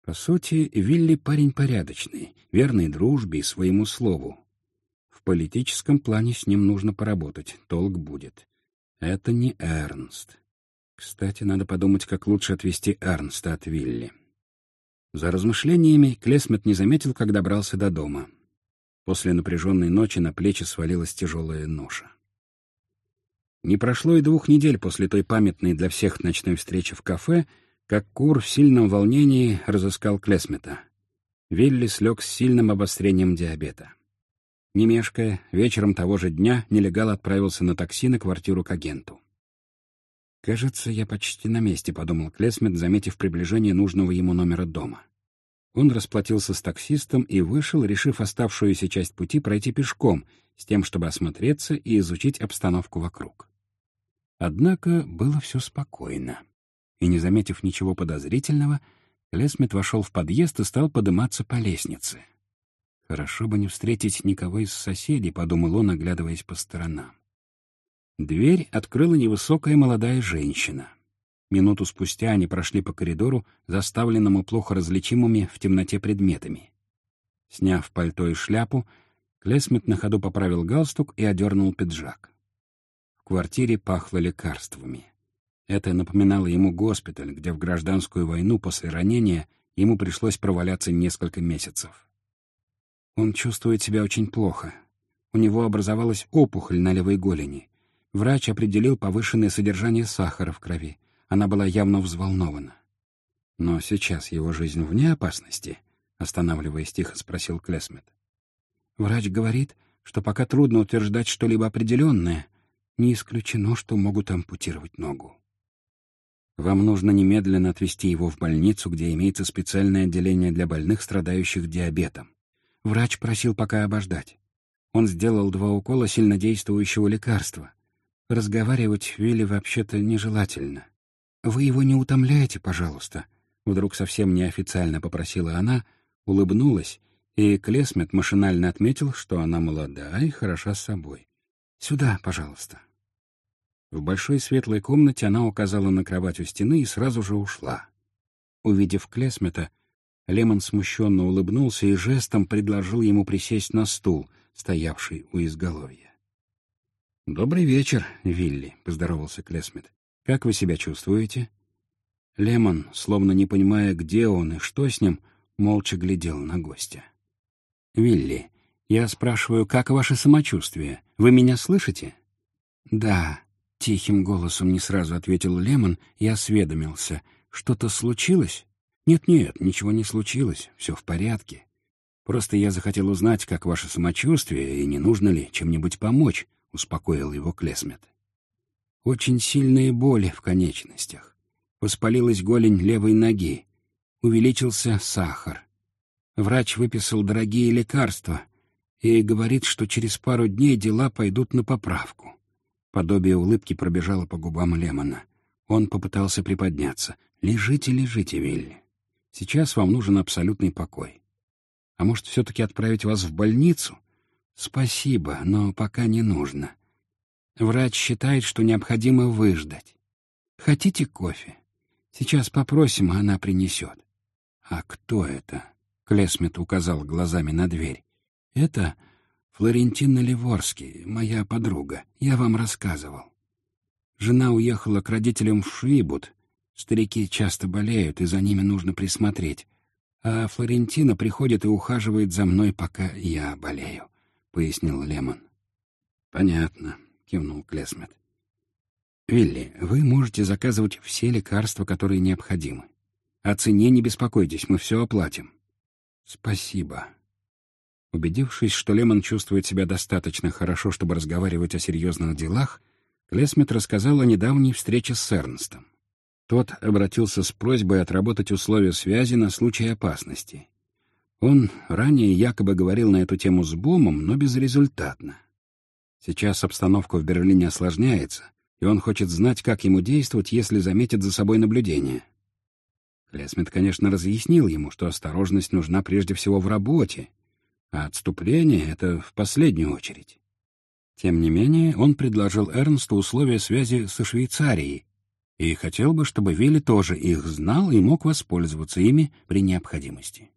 Speaker 1: По сути, Вилли парень порядочный, верный дружбе и своему слову. В политическом плане с ним нужно поработать, толк будет. Это не Эрнст. Кстати, надо подумать, как лучше отвести Эрнста от Вилли. За размышлениями Клесмет не заметил, как добрался до дома. После напряженной ночи на плечи свалилась тяжелая ноша. Не прошло и двух недель после той памятной для всех ночной встречи в кафе, как Кур в сильном волнении разыскал Клесмета. Вилли слег с сильным обострением диабета. Не мешкая, вечером того же дня нелегал отправился на такси на квартиру к агенту. «Кажется, я почти на месте», — подумал Клесмет, заметив приближение нужного ему номера дома. Он расплатился с таксистом и вышел, решив оставшуюся часть пути пройти пешком, с тем, чтобы осмотреться и изучить обстановку вокруг. Однако было все спокойно. И, не заметив ничего подозрительного, Лесмит вошел в подъезд и стал подниматься по лестнице. «Хорошо бы не встретить никого из соседей», — подумал он, оглядываясь по сторонам. Дверь открыла невысокая молодая женщина. Минуту спустя они прошли по коридору, заставленному плохо различимыми в темноте предметами. Сняв пальто и шляпу, Клесмит на ходу поправил галстук и одернул пиджак. Квартире пахло лекарствами. Это напоминало ему госпиталь, где в гражданскую войну после ранения ему пришлось проваляться несколько месяцев. Он чувствует себя очень плохо. У него образовалась опухоль на левой голени. Врач определил повышенное содержание сахара в крови. Она была явно взволнована. «Но сейчас его жизнь вне опасности?» — останавливаясь тихо, спросил Клесмет. «Врач говорит, что пока трудно утверждать что-либо определенное, не исключено, что могут ампутировать ногу. Вам нужно немедленно отвезти его в больницу, где имеется специальное отделение для больных, страдающих диабетом. Врач просил пока обождать. Он сделал два укола сильнодействующего лекарства. Разговаривать Вилли вообще-то нежелательно. «Вы его не утомляете, пожалуйста», — вдруг совсем неофициально попросила она, улыбнулась, и Клесмет машинально отметил, что она молода и хороша с собой. «Сюда, пожалуйста». В большой светлой комнате она указала на кровать у стены и сразу же ушла. Увидев Клесмета, Лемон смущенно улыбнулся и жестом предложил ему присесть на стул, стоявший у изголовья. «Добрый вечер, Вилли», — поздоровался Клесмет. «Как вы себя чувствуете?» Лемон, словно не понимая, где он и что с ним, молча глядел на гостя. «Вилли, я спрашиваю, как ваше самочувствие? Вы меня слышите?» «Да», — тихим голосом не сразу ответил Лемон и осведомился. «Что-то случилось?» «Нет-нет, ничего не случилось, все в порядке. Просто я захотел узнать, как ваше самочувствие и не нужно ли чем-нибудь помочь», — успокоил его Клесмет. «Очень сильные боли в конечностях. Воспалилась голень левой ноги. Увеличился сахар. Врач выписал дорогие лекарства и говорит, что через пару дней дела пойдут на поправку. Подобие улыбки пробежало по губам Лемона. Он попытался приподняться. «Лежите, лежите, Вилли. Сейчас вам нужен абсолютный покой. А может, все-таки отправить вас в больницу? Спасибо, но пока не нужно. Врач считает, что необходимо выждать. Хотите кофе? Сейчас попросим, а она принесет. А кто это? Клесмет указал глазами на дверь. Это Флорентина Ливорский, моя подруга. Я вам рассказывал. Жена уехала к родителям в Швибут. Старики часто болеют, и за ними нужно присмотреть. А Флорентина приходит и ухаживает за мной, пока я болею, — пояснил Лемон. — Понятно, — кивнул Клесмет. — Вилли, вы можете заказывать все лекарства, которые необходимы. О цене не беспокойтесь, мы все оплатим. — Спасибо, Убедившись, что Лемон чувствует себя достаточно хорошо, чтобы разговаривать о серьезных делах, Клесмит рассказал о недавней встрече с Эрнстом. Тот обратился с просьбой отработать условия связи на случай опасности. Он ранее якобы говорил на эту тему с Бомом, но безрезультатно. Сейчас обстановка в Берлине осложняется, и он хочет знать, как ему действовать, если заметит за собой наблюдение. Клесмит, конечно, разъяснил ему, что осторожность нужна прежде всего в работе, а отступление — это в последнюю очередь. Тем не менее, он предложил Эрнсту условия связи со Швейцарией и хотел бы, чтобы Вилли тоже их знал и мог воспользоваться ими при необходимости.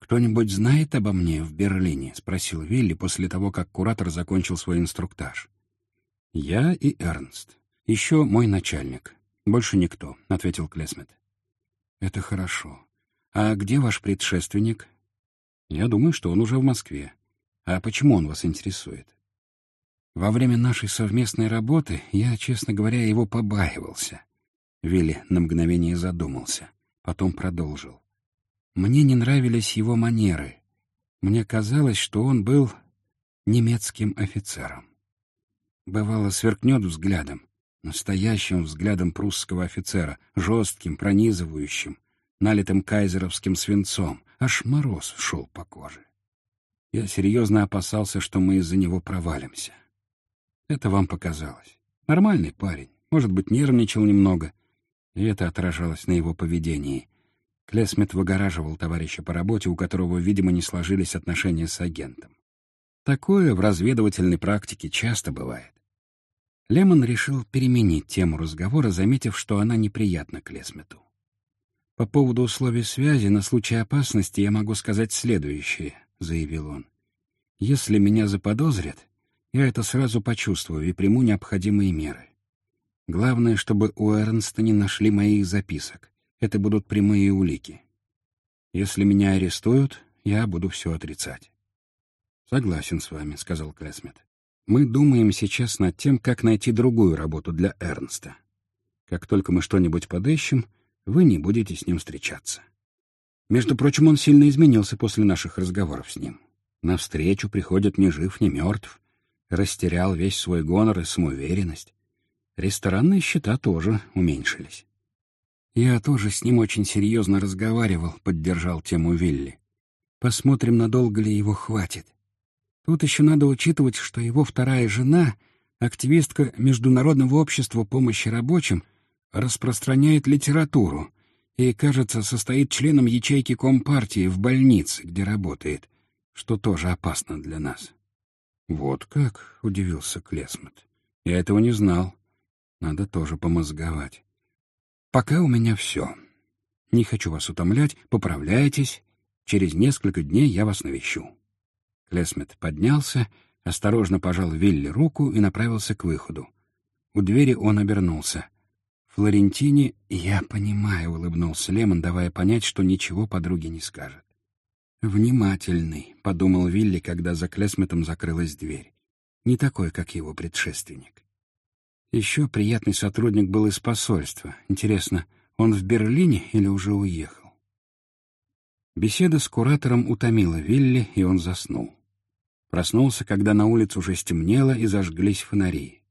Speaker 1: «Кто-нибудь знает обо мне в Берлине?» — спросил Вилли после того, как куратор закончил свой инструктаж. «Я и Эрнст. Еще мой начальник. Больше никто», — ответил Клесмет. «Это хорошо. А где ваш предшественник?» Я думаю, что он уже в Москве. А почему он вас интересует? Во время нашей совместной работы я, честно говоря, его побаивался. Вилли на мгновение задумался, потом продолжил. Мне не нравились его манеры. Мне казалось, что он был немецким офицером. Бывало, сверкнет взглядом, настоящим взглядом прусского офицера, жестким, пронизывающим, налитым кайзеровским свинцом, аж мороз шел по коже. Я серьезно опасался, что мы из-за него провалимся. Это вам показалось. Нормальный парень, может быть, нервничал немного, и это отражалось на его поведении. Клесмет выгораживал товарища по работе, у которого, видимо, не сложились отношения с агентом. Такое в разведывательной практике часто бывает. Лемон решил переменить тему разговора, заметив, что она неприятна Клесмету. «По поводу условий связи на случай опасности я могу сказать следующее», — заявил он. «Если меня заподозрят, я это сразу почувствую и приму необходимые меры. Главное, чтобы у Эрнста не нашли моих записок. Это будут прямые улики. Если меня арестуют, я буду все отрицать». «Согласен с вами», — сказал Клесмет. Мы думаем сейчас над тем, как найти другую работу для Эрнста. Как только мы что-нибудь подыщем, вы не будете с ним встречаться. Между прочим, он сильно изменился после наших разговоров с ним. Навстречу приходит ни жив, ни мертв. Растерял весь свой гонор и самоуверенность. Ресторанные счета тоже уменьшились. «Я тоже с ним очень серьезно разговаривал», — поддержал тему Вилли. «Посмотрим, надолго ли его хватит. Тут еще надо учитывать, что его вторая жена, активистка Международного общества помощи рабочим, распространяет литературу и, кажется, состоит членом ячейки Компартии в больнице, где работает, что тоже опасно для нас». «Вот как?» — удивился Клесмот. «Я этого не знал. Надо тоже помозговать. Пока у меня все. Не хочу вас утомлять, поправляйтесь. Через несколько дней я вас навещу. Клесмет поднялся, осторожно пожал Вилли руку и направился к выходу. У двери он обернулся. «Флорентине, я понимаю», — улыбнулся Лемон, давая понять, что ничего подруге не скажет. «Внимательный», — подумал Вилли, когда за Клесметом закрылась дверь. «Не такой, как его предшественник». Еще приятный сотрудник был из посольства. Интересно, он в Берлине или уже уехал? Беседа с куратором утомила Вилли, и он заснул. Проснулся, когда на улице уже стемнело и зажглись фонари.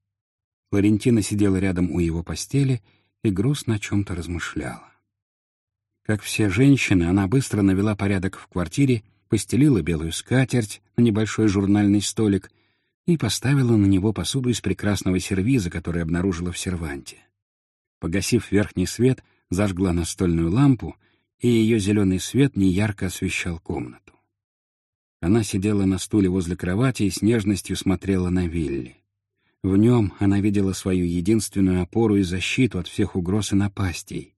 Speaker 1: Флорентина сидела рядом у его постели и грустно о чем-то размышляла. Как все женщины, она быстро навела порядок в квартире, постелила белую скатерть на небольшой журнальный столик и поставила на него посуду из прекрасного сервиза, который обнаружила в серванте. Погасив верхний свет, зажгла настольную лампу, и ее зеленый свет неярко освещал комнату. Она сидела на стуле возле кровати и с нежностью смотрела на Вилли. В нем она видела свою единственную опору и защиту от всех угроз и напастей,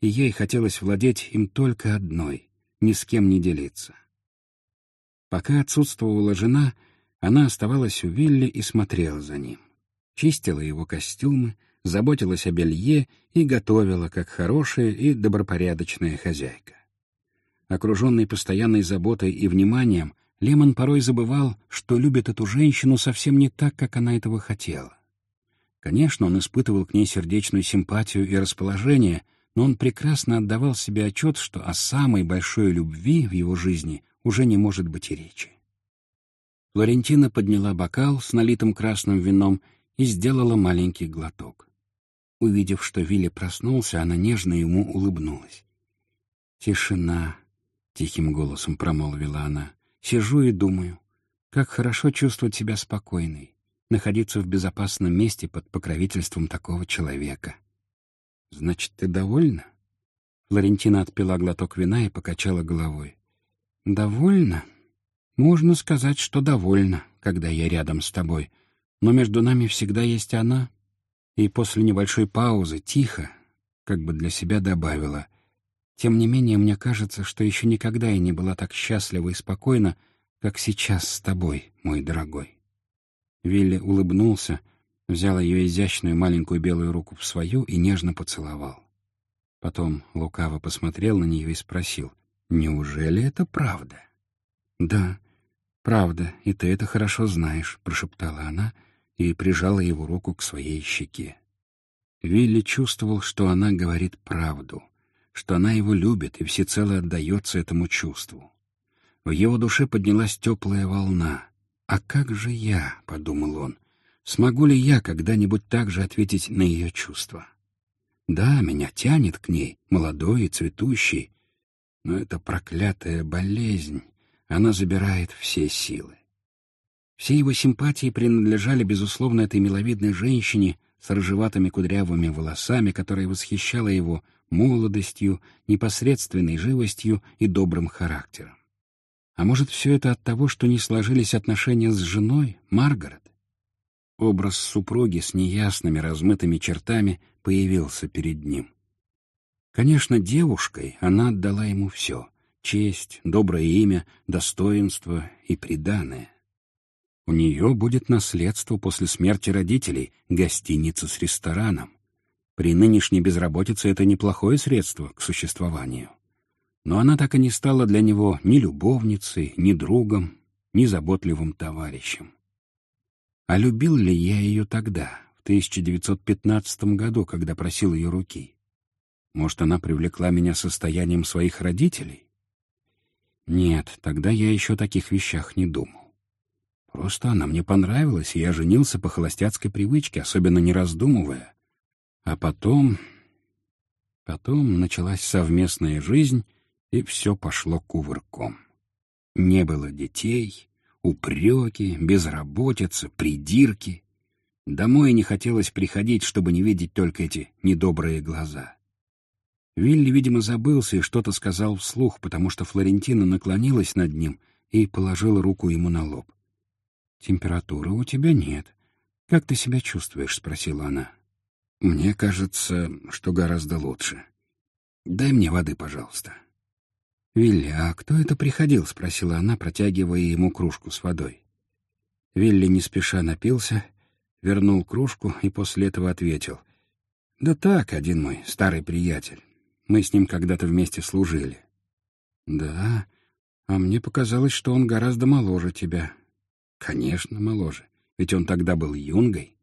Speaker 1: и ей хотелось владеть им только одной, ни с кем не делиться. Пока отсутствовала жена, она оставалась у Вилли и смотрела за ним. Чистила его костюмы, заботилась о белье и готовила, как хорошая и добропорядочная хозяйка. Окруженный постоянной заботой и вниманием, Лемон порой забывал, что любит эту женщину совсем не так, как она этого хотела. Конечно, он испытывал к ней сердечную симпатию и расположение, но он прекрасно отдавал себе отчет, что о самой большой любви в его жизни уже не может быть и речи. Флорентина подняла бокал с налитым красным вином и сделала маленький глоток. Увидев, что Вилли проснулся, она нежно ему улыбнулась. «Тишина», — тихим голосом промолвила она. «Сижу и думаю, как хорошо чувствовать себя спокойной, находиться в безопасном месте под покровительством такого человека». «Значит, ты довольна?» Флорентина отпила глоток вина и покачала головой. «Довольна?» Можно сказать, что довольна, когда я рядом с тобой, но между нами всегда есть она. И после небольшой паузы, тихо, как бы для себя добавила, тем не менее, мне кажется, что еще никогда я не была так счастлива и спокойна, как сейчас с тобой, мой дорогой. Вилли улыбнулся, взял ее изящную маленькую белую руку в свою и нежно поцеловал. Потом лукаво посмотрел на нее и спросил, «Неужели это правда?» «Да, «Правда, и ты это хорошо знаешь», — прошептала она и прижала его руку к своей щеке. Вилли чувствовал, что она говорит правду, что она его любит и всецело отдается этому чувству. В его душе поднялась теплая волна. «А как же я?» — подумал он. «Смогу ли я когда-нибудь так же ответить на ее чувства?» «Да, меня тянет к ней, молодой и цветущий, но это проклятая болезнь, она забирает все силы. Все его симпатии принадлежали, безусловно, этой миловидной женщине с рыжеватыми кудрявыми волосами, которая восхищала его молодостью, непосредственной живостью и добрым характером. А может, все это от того, что не сложились отношения с женой, Маргарет? Образ супруги с неясными размытыми чертами появился перед ним. Конечно, девушкой она отдала ему все честь, доброе имя, достоинство и преданное. У нее будет наследство после смерти родителей, гостиница с рестораном. При нынешней безработице это неплохое средство к существованию. Но она так и не стала для него ни любовницей, ни другом, ни заботливым товарищем. А любил ли я ее тогда, в 1915 году, когда просил ее руки? Может, она привлекла меня состоянием своих родителей? Нет, тогда я еще о таких вещах не думал. Просто она мне понравилась, и я женился по холостяцкой привычке, особенно не раздумывая. А потом... Потом началась совместная жизнь, и все пошло кувырком. Не было детей, упреки, безработица, придирки. Домой не хотелось приходить, чтобы не видеть только эти недобрые глаза. Вилли, видимо, забылся и что-то сказал вслух, потому что Флорентина наклонилась над ним и положила руку ему на лоб. «Температуры у тебя нет. Как ты себя чувствуешь?» — спросила она. «Мне кажется, что гораздо лучше. Дай мне воды, пожалуйста». «Вилли, а кто это приходил?» — спросила она, протягивая ему кружку с водой. Вилли не спеша напился, вернул кружку и после этого ответил. «Да так, один мой старый приятель. Мы с ним когда-то вместе служили». «Да, а мне показалось, что он гораздо моложе тебя». «Конечно, моложе, ведь он тогда был юнгой».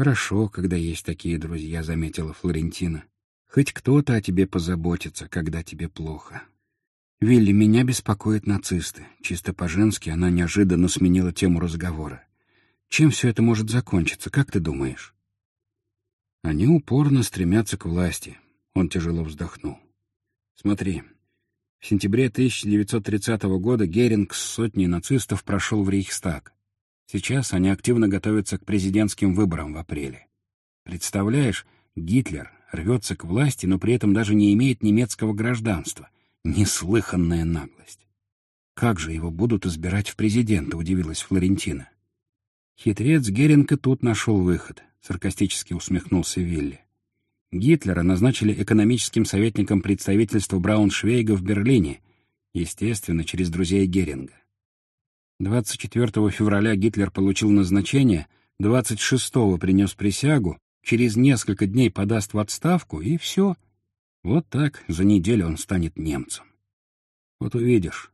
Speaker 1: «Хорошо, когда есть такие друзья», — заметила Флорентина. «Хоть кто-то о тебе позаботится, когда тебе плохо». «Вилли, меня беспокоят нацисты». Чисто по-женски она неожиданно сменила тему разговора. «Чем все это может закончиться, как ты думаешь?» «Они упорно стремятся к власти», — он тяжело вздохнул. «Смотри, в сентябре 1930 года Геринг с сотней нацистов прошел в Рейхстаг. Сейчас они активно готовятся к президентским выборам в апреле. Представляешь, Гитлер рвется к власти, но при этом даже не имеет немецкого гражданства — Неслыханная наглость. Как же его будут избирать в президента, удивилась Флорентина. Хитрец Геринг и тут нашел выход, саркастически усмехнулся Вилли. Гитлера назначили экономическим советником представительства Брауншвейга в Берлине, естественно, через друзей Геринга. 24 февраля Гитлер получил назначение, 26-го принес присягу, через несколько дней подаст в отставку, и все — вот так за неделю он станет немцем. Вот увидишь.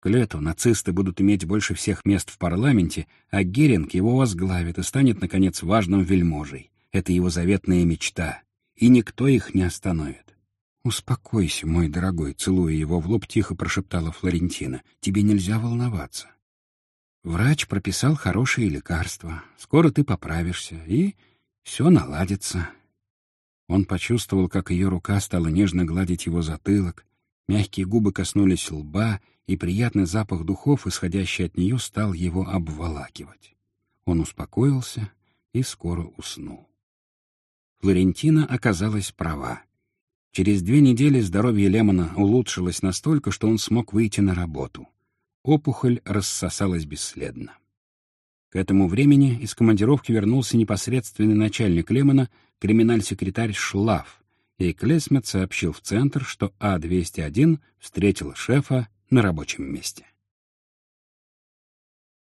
Speaker 1: К лету нацисты будут иметь больше всех мест в парламенте, а Геринг его возглавит и станет, наконец, важным вельможей. Это его заветная мечта, и никто их не остановит. «Успокойся, мой дорогой», — целуя его в лоб, тихо прошептала Флорентина. «Тебе нельзя волноваться. Врач прописал хорошие лекарства. Скоро ты поправишься, и все наладится. Он почувствовал, как ее рука стала нежно гладить его затылок, мягкие губы коснулись лба, и приятный запах духов, исходящий от нее, стал его обволакивать. Он успокоился и скоро уснул. Флорентина оказалась права. Через две недели здоровье Лемона улучшилось настолько, что он смог выйти на работу. Опухоль рассосалась бесследно. К этому времени из командировки вернулся непосредственный начальник Лемона, криминаль-секретарь Шлав, и Клесмет сообщил в центр, что А-201 встретил шефа на рабочем месте.